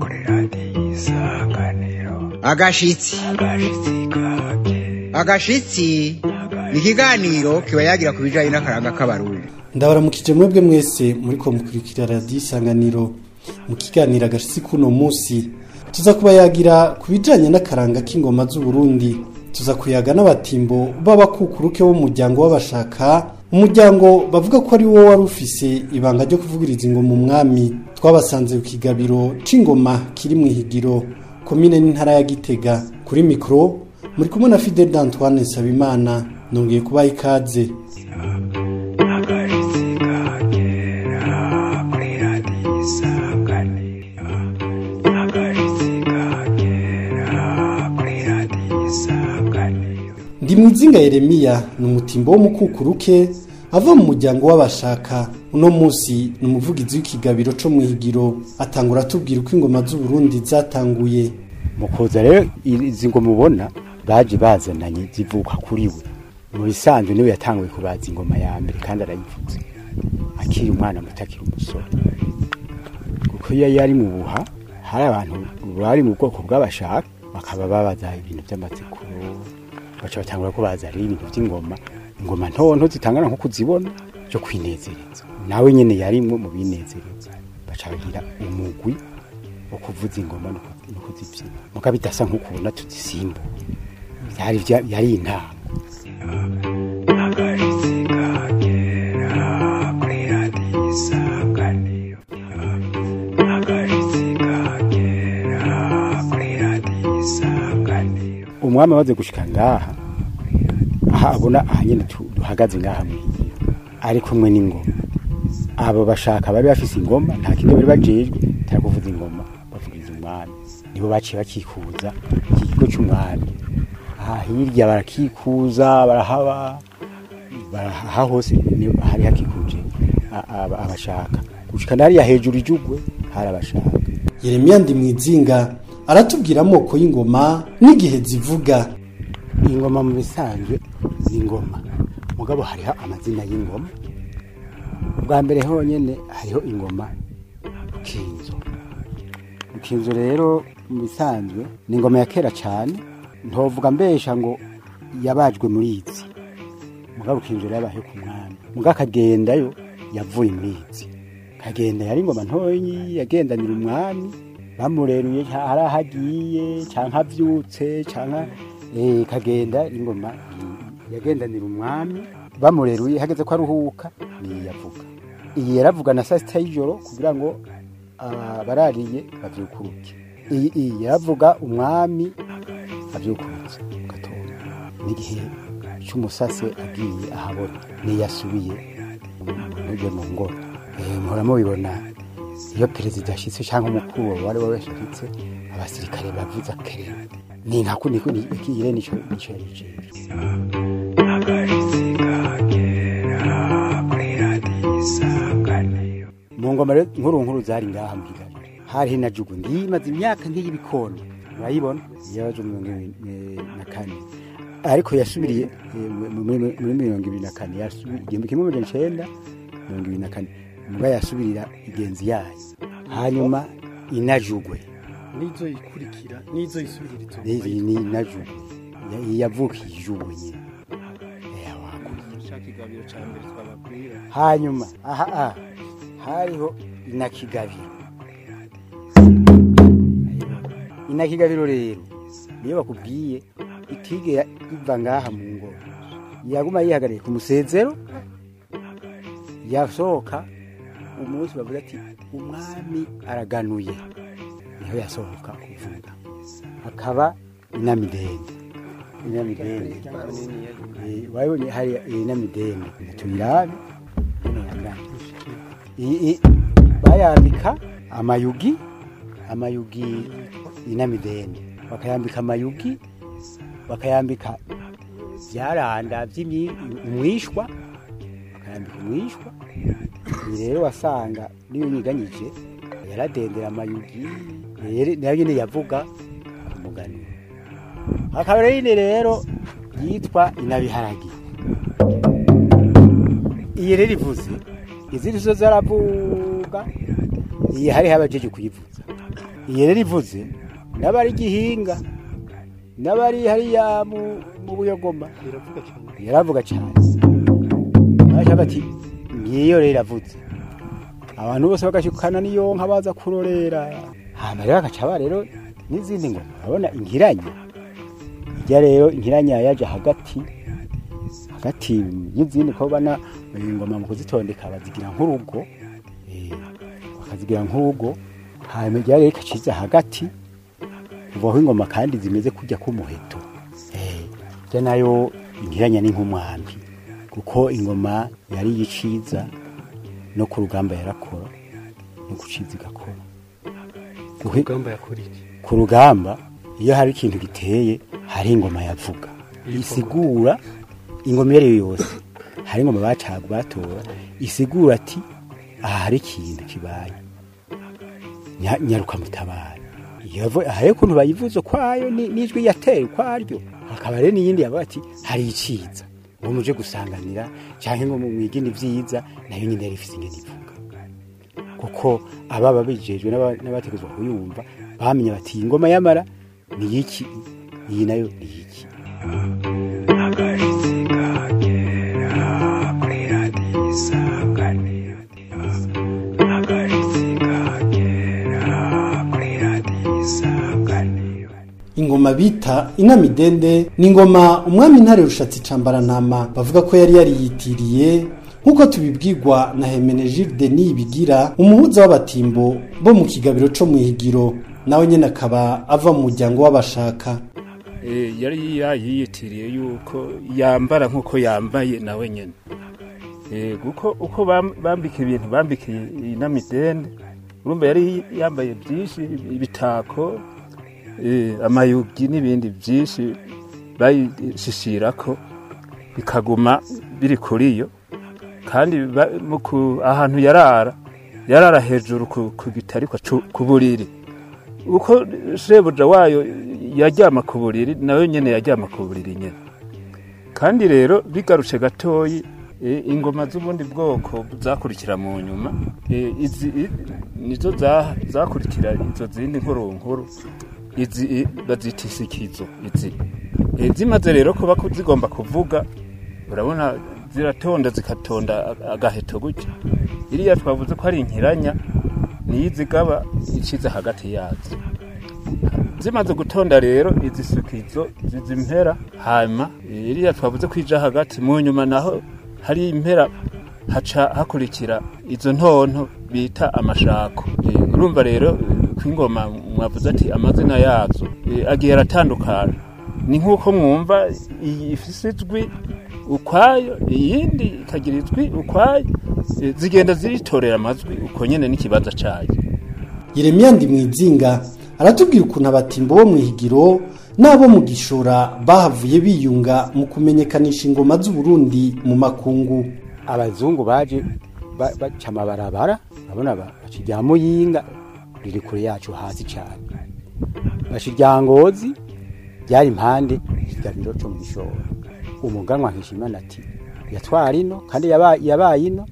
kuri radiyo isanganiro. Agashitsi. Agashitsi ni ikiganiro kiba yagira ku bijyanye n'akaranga k'abarundi ndabaramukije mwebwe mwese muri mukurikira radiyo isanganiro. Mu kiganiro agashitsi k'uno munsi tuza kuba yagira ku bijyanye n'akaranga k'ingoma z'uburundi tuza kuyaga n'abatimbo b'abakukuruke b'umuryango w'abashaka umuryango bavuga ko ari wo wari ufise ibanga ryo kuvugiriza ingoma umwami twabasanze ku kigabiro c'ingoma kiri mu ihigiro komine n'intara ya gitega. Kuri mikoro muri kumwe na fidel d'antoine nsabimana nongeye kubaha ikaze. Ndi mwizinga yeremiya ni umutimbo w'umukukuruke ava mu muryango w'abashaka. Uno munsi ni umuvugizi w'ikigabiro co mwihigiro atangura atubwira uko ingoma z'uburundi zatanguye. Mu kuza rero izi ngoma ubona baje bazananye zivuka kuri we. Mu bisanzwe ni we yatanguye kubaza ingoma ya mbere kandi arayivuze. Akiri umwana muto akiri umusore. Kuko iyo yari mu buha hari abantu bari mu bwoko bw'abashaka bakaba babaza ibintu by'amatsiko. Baca batangura kubaza rero ibintu by'ingoma ingoma. Ntonto zitangana nko kuzibona byo kwinezereza. Nawe nyene yarimwo mu binezereza. Baca bagira umugwi wo kuvuza ingoma no ku- no kuzibyina. Muga bidasa nk'ukuntu tuzisimba yari intango. Umwami amaze gushika ngaha aha abona aha nyene tu- duhagaze ngaha ari kumwe n'ingoma abo bashaka bari bafise ingoma nta kindi bari bajejwe tara kuvuza ingoma bavugiriza umwami. Nibo baciye bakikuza iki kigo c'umwami. Aha hirya barakikuza barahaba baraha hose hari hakikuje abashaka. Gushika nariya hejuru ijugwe hari abashaka. Yeremiya ndi mwizinga aratubwira amoko y'ingoma n'igihe zivuga. Ingoma mu bisanzwe ni ingoma. Mugabo hariho amazina y'ingoma. Bwa mbere honyine hariho ingoma rukinzo. Rukinzo rero mu bisanzwe ni ingoma ya kera cyane. Ntovuga mbesha ngo yabajwe muri izi mugabo rukinzo rero yabayeho ku mwami. Muga akagendayo yavuye muri izi kagenda yari ingoma ntoyi yagendanira umwami. Bamureruye hari aho agiye canke avyutse canke eh, kagenda ingoma yagendanira umwami bamureruye hageze ko aruhuka niyo yavuga iyi yaravuga na saa sita y'ijoro kugira ngo abarariye bavyukuruke iyi yaravuga umwami avyukurutse mu gatondo n'igihe c'umusase agiye ahabona niyo yasubiye muje mu ngoro Eh, muhora mubibona iyo perezida ashitse cyangwa umukuru wari we wese ashitse abasirikare bavuza kerera ni yarijejwe akashitsi kakera kuri radiyo isanganiro mu ngoma nkuru nkuru zari ngaha mu kigali hariho na jugu ndimaze imyaka nk'iy'ibikono urayibona? Yaje mirongo ibiri na kane. Ariko yasubiriye eh, mu- muri mirongo ibiri na kane. Igihumbi kimwe magana icenda mirongo ibiri na kane. Muga yasubirira igenzi yayo. Hanyuma inajugwe. N'izo ikurikira n'izo isubirira iyi ni inajugwe Ya- yavukiye ijugwe nyine. Wakuriye. hanyuma aha aha. Hariho inakigabiro. Inakigabiro rero niyo bakubwiye itigera iva ngaha mu ngoro yaguma yihagarariye ku musezero yasohoka umunsi bavuga ati umwami araganuye. Niho yasohoka kuvuga. Hakaba inamidende. Inamidende. Wabonye hari inamidende. Tuyirabe bayambika amayugi amayugi inamidende. Bakayambika amayugi bakayambika byaranda umwishwa. Bakayambika umwishwa. Iyi rero wasanga niyo nyiganyije yaradendera amayugi na yo nyine yavuga umuganiro hakaba rero nyine rero yitwa inabiharagi. Iyi rero ivuze izindi zo zaravuga iyi hariho abajeje kuyivuza. Iyi rero ivuze n'abari gihinga n'abari hariya mu buyogoma yaravuga cyane bati ngiyo rero iravuze abantu bose bagashikana n'iyo nka baza kurorera. Hama rero bagacaba rero n'izindi ngoma. Urabona inkiranya ijya rero inkiranya yaje hagati hagati y'izindi ko bana ingoma mu kuzitondeka bazigira nk'urugo eh, bakazigira nk'urugo. Hanyuma ijya rero ikaciza hagati kuvaho ingoma kandi zimeze kujya k'umuheto. Eh, ijya na yo inkiranya ni nk'umwambi. Kuko ingoma yari yiciza no ku rugamba yarakora no guciza igakora. Ku rugamba iyo hari ikintu giteye hari ingoma yavuga. Isigura ingoma iyo yose. Hari ingoma bacaga batora isigura ati aha hari ikintu kibaye. Nya- nyaruka mutabara hari ukuntu bayivuze ukwayo ni- n'ijwi yateye ukwaryo. Hakaba rero n'iyindi yavuga ati hari iciza. Ngo muje gusanganira cyangwa ngo mwigine ibyiza na yo nyine yari ifite ingene ivuga. Kuko ababa bijejwe n'aba- n'abategezwa kuyumva bamenye bati iyi ngoma y'amara ni iki iyi na yo ni iki bita inamidende ni ingoma umwami ntare rushatsi cambarantama bavuga ko yari yariyitiriye nk'uko tubibwirwa na hemenegilde niyibigira umuhuza w'abatimbo bo mu kigabiro co mu ihigiro nawe nyene akaba ava mu muryango w'abashaka. Eh, yari yayiyitiriye yuko yambara nk'uko yambaye nawe nyene. Eh, kuko uko bam- bambika ibintu bambikiye inamidende urumva yari yambaye byinshi ibitako eh, amayugi n'ibindi byinshi bayishishirako bikaguma biri kuri yo. Kandi ahantu yarara yarara hejuru ku, gitarikwa cu- ku buriri. Uko shebuja wayo yaryama ku buriri nawe nyene yaryama ku buriri nyene. Kandi rero bigarutse gatoyi e, ingoma z'ubundi bwoko zakurikira mu nyuma. E, izi nizo za- zakurikira izo zindi nkuru nkuru. Izi bazita isikizo izi zimaze rero kuba ku- zigomba kuvuga urabona ziratonda zikatonda agaheto gutya. Iriya twavuze ko ari inkiranya niyo izigaba iciza hagati yazo. Zimaze gutonda rero izi sukizo ziza impera hanyuma iriya twavuze ko ija hagati mu nyuma naho hari impera haca hakurikira izo ntonto bita amashako. Urumva rero ko ingoma mwavuze ati amazina yazo eh, agiye aratandukana. Ni nk'uko mwumva iyi ifise ijwi ukwayo iyindi ikagira ijwi ukwayo eh, zigenda ziritorera amajwi uko nyene n'ikibanza cayo. Yeremiya ndi mwizinga aratubwira ukuntu abatimbo bo mu ihigiro n'abo mu gishora bahavuye biyunga mu kumenyekanisha ingoma z'uburundi mu makungu. Abazungu baje ba- baca amabarabara urabona ba- baca irya muyinga. Riri kure yacu hasi cyane. Baca irya ngozi ryari impande y'ikigabiro cyo mu gishoro. Umuganwa nkishimana ati yatwara ino kandi yaba- yabaye ino.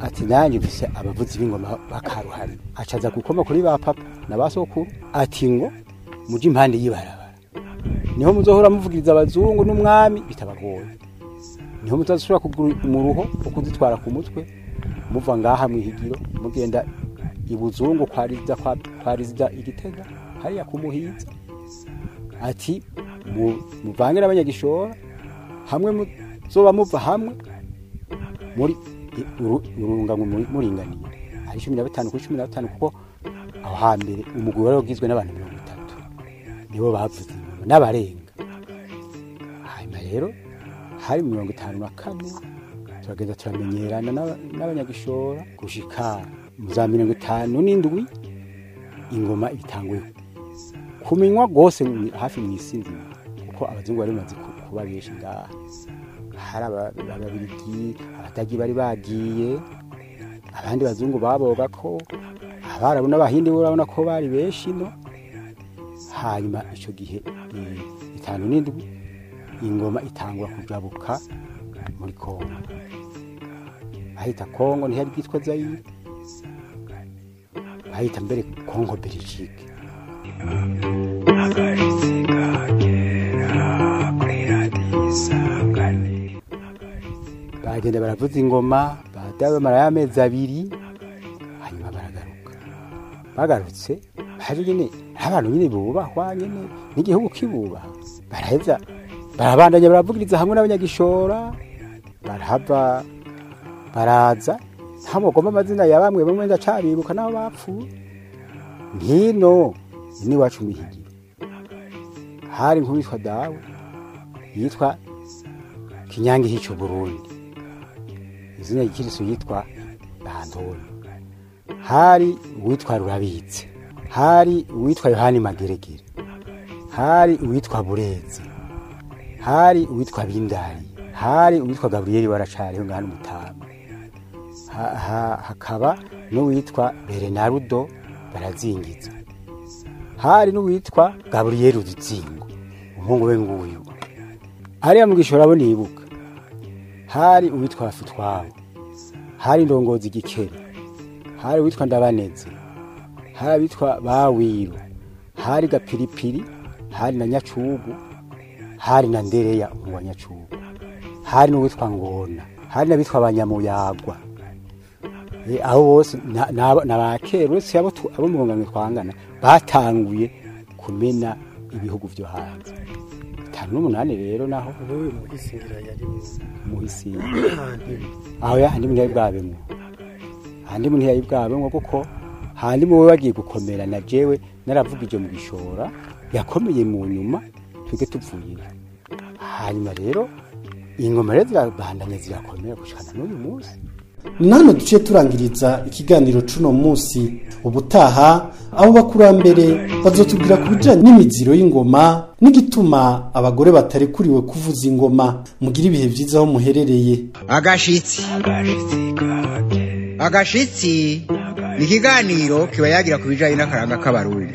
Ati nanjye mfise abavuzi b'ingoma bakaruhari acaza gukoma kuri ba papa na ba sokuru ati ngo muje impande y'ibarabara. Niho muzohora muvugiriza abazungu n'umwami bitabagoye. Niho mutazishobora kugura umuruho wo kuzitwara ku mutwe muva ngaha mu ihigiro mugenda ibuzungu kwa rizida igitega hariya kumuhiza ati mu- muvange n'abanyagishora hamwe muzoba muva hamwe muri i- uru- urunganwe muri- muringaniye ari cumi na batanu kuri cumi na batanu kuko aho hambere umugwi wari ugizwe n'abantu mirongo itatu. Nibo bavuze n'abarenga. Hanyuma rero hari mirongo itanu na kane turagenda turamenyerana n'aba- n'abanyagishora gushika mu za mirongo itanu n'indwi ingoma itanguye kumenywa rwose hafi mu isi nzima kuko abazungu bari bamaze ku- kuba benshi ngaha hari aba- ababirigi abatagi bari bagiye abandi bazungu baboga ko abarabu n'abahindi bo urabona ko bari benshi no. Hanyuma icyo gihe itanu n'indwi ingoma itangura kujabuka muri kongo. Bahita kongo ntihari bwitwa zayire bahita mbere kongo isanganiro bagenda baravuza ingoma badamara y'amezi abiri hanyuma baragaruka bagarutse baje nyine abantu nyine bubahwa nyine n'igihugu kibubaha baraheza barabandanya baravugiriza hamwe n'abanyagishora barahava baraza ntabagomba amazina ya bamwe bamwe ndacabibuka n'abo bapfuye nkino ni iwacu mihigi hari nk'uwitwa dawe yitwa kinyange hico burundi. Izina ry'ikirisu yitwa bandoni hari uwitwa rurabitse. Hari uwitwa yohani mageregere. Hari uwitwa burezi. Hari uwitwa bindari. Hari uwitwa gaburiyeli waracariho ngana umutama Ha- ha- hakaba n'uwitwa berenarudo barazingiza. Hari n'uwitwa gaburiyeli udutsingo umuhungu we nguyu. Hariya mu gishoro nibuka hari uwitwa bafitwabo hari ndongozi igikeri hari uwitwa ndabaneze. Hari abitwa bawiru hari gapiripiri. Hari na nyacugu. Hari na ndereya umuhungu wa nyacugu hari n'uwitwa ngona. Hari n'abitwa abanyamuyagwa Abo bose na- na- na ba kera uretse abo mu ngano twangana batanguye kumena ibihugu vyo hanze. Bitanu n'umunani rero naho. Muhisingira aho handi ntiyari bwabemwo handi ntiyari bwabemwo kuko handi mu we bagiye gukomera na jewe naravugije mu gishora yakomeye mu nyuma twige tuvuye hanyuma rero ingoma rero zirabandanya zirakomera gushikana n'uyu munsi. Ni hano duciye turangiriza ikiganiro c'uno munsi. Ubutaha abo bakurambere bazotubwira ku bijanye n'imiziro y'ingoma n'igituma abagore batarekuriwe kuvuza ingoma. Mugira ibihe vyiza aho muherereye. Agashitsi. Agashitsi ni ikiganiro kiba yagira ku bijanye n'akaranga k'abarundi.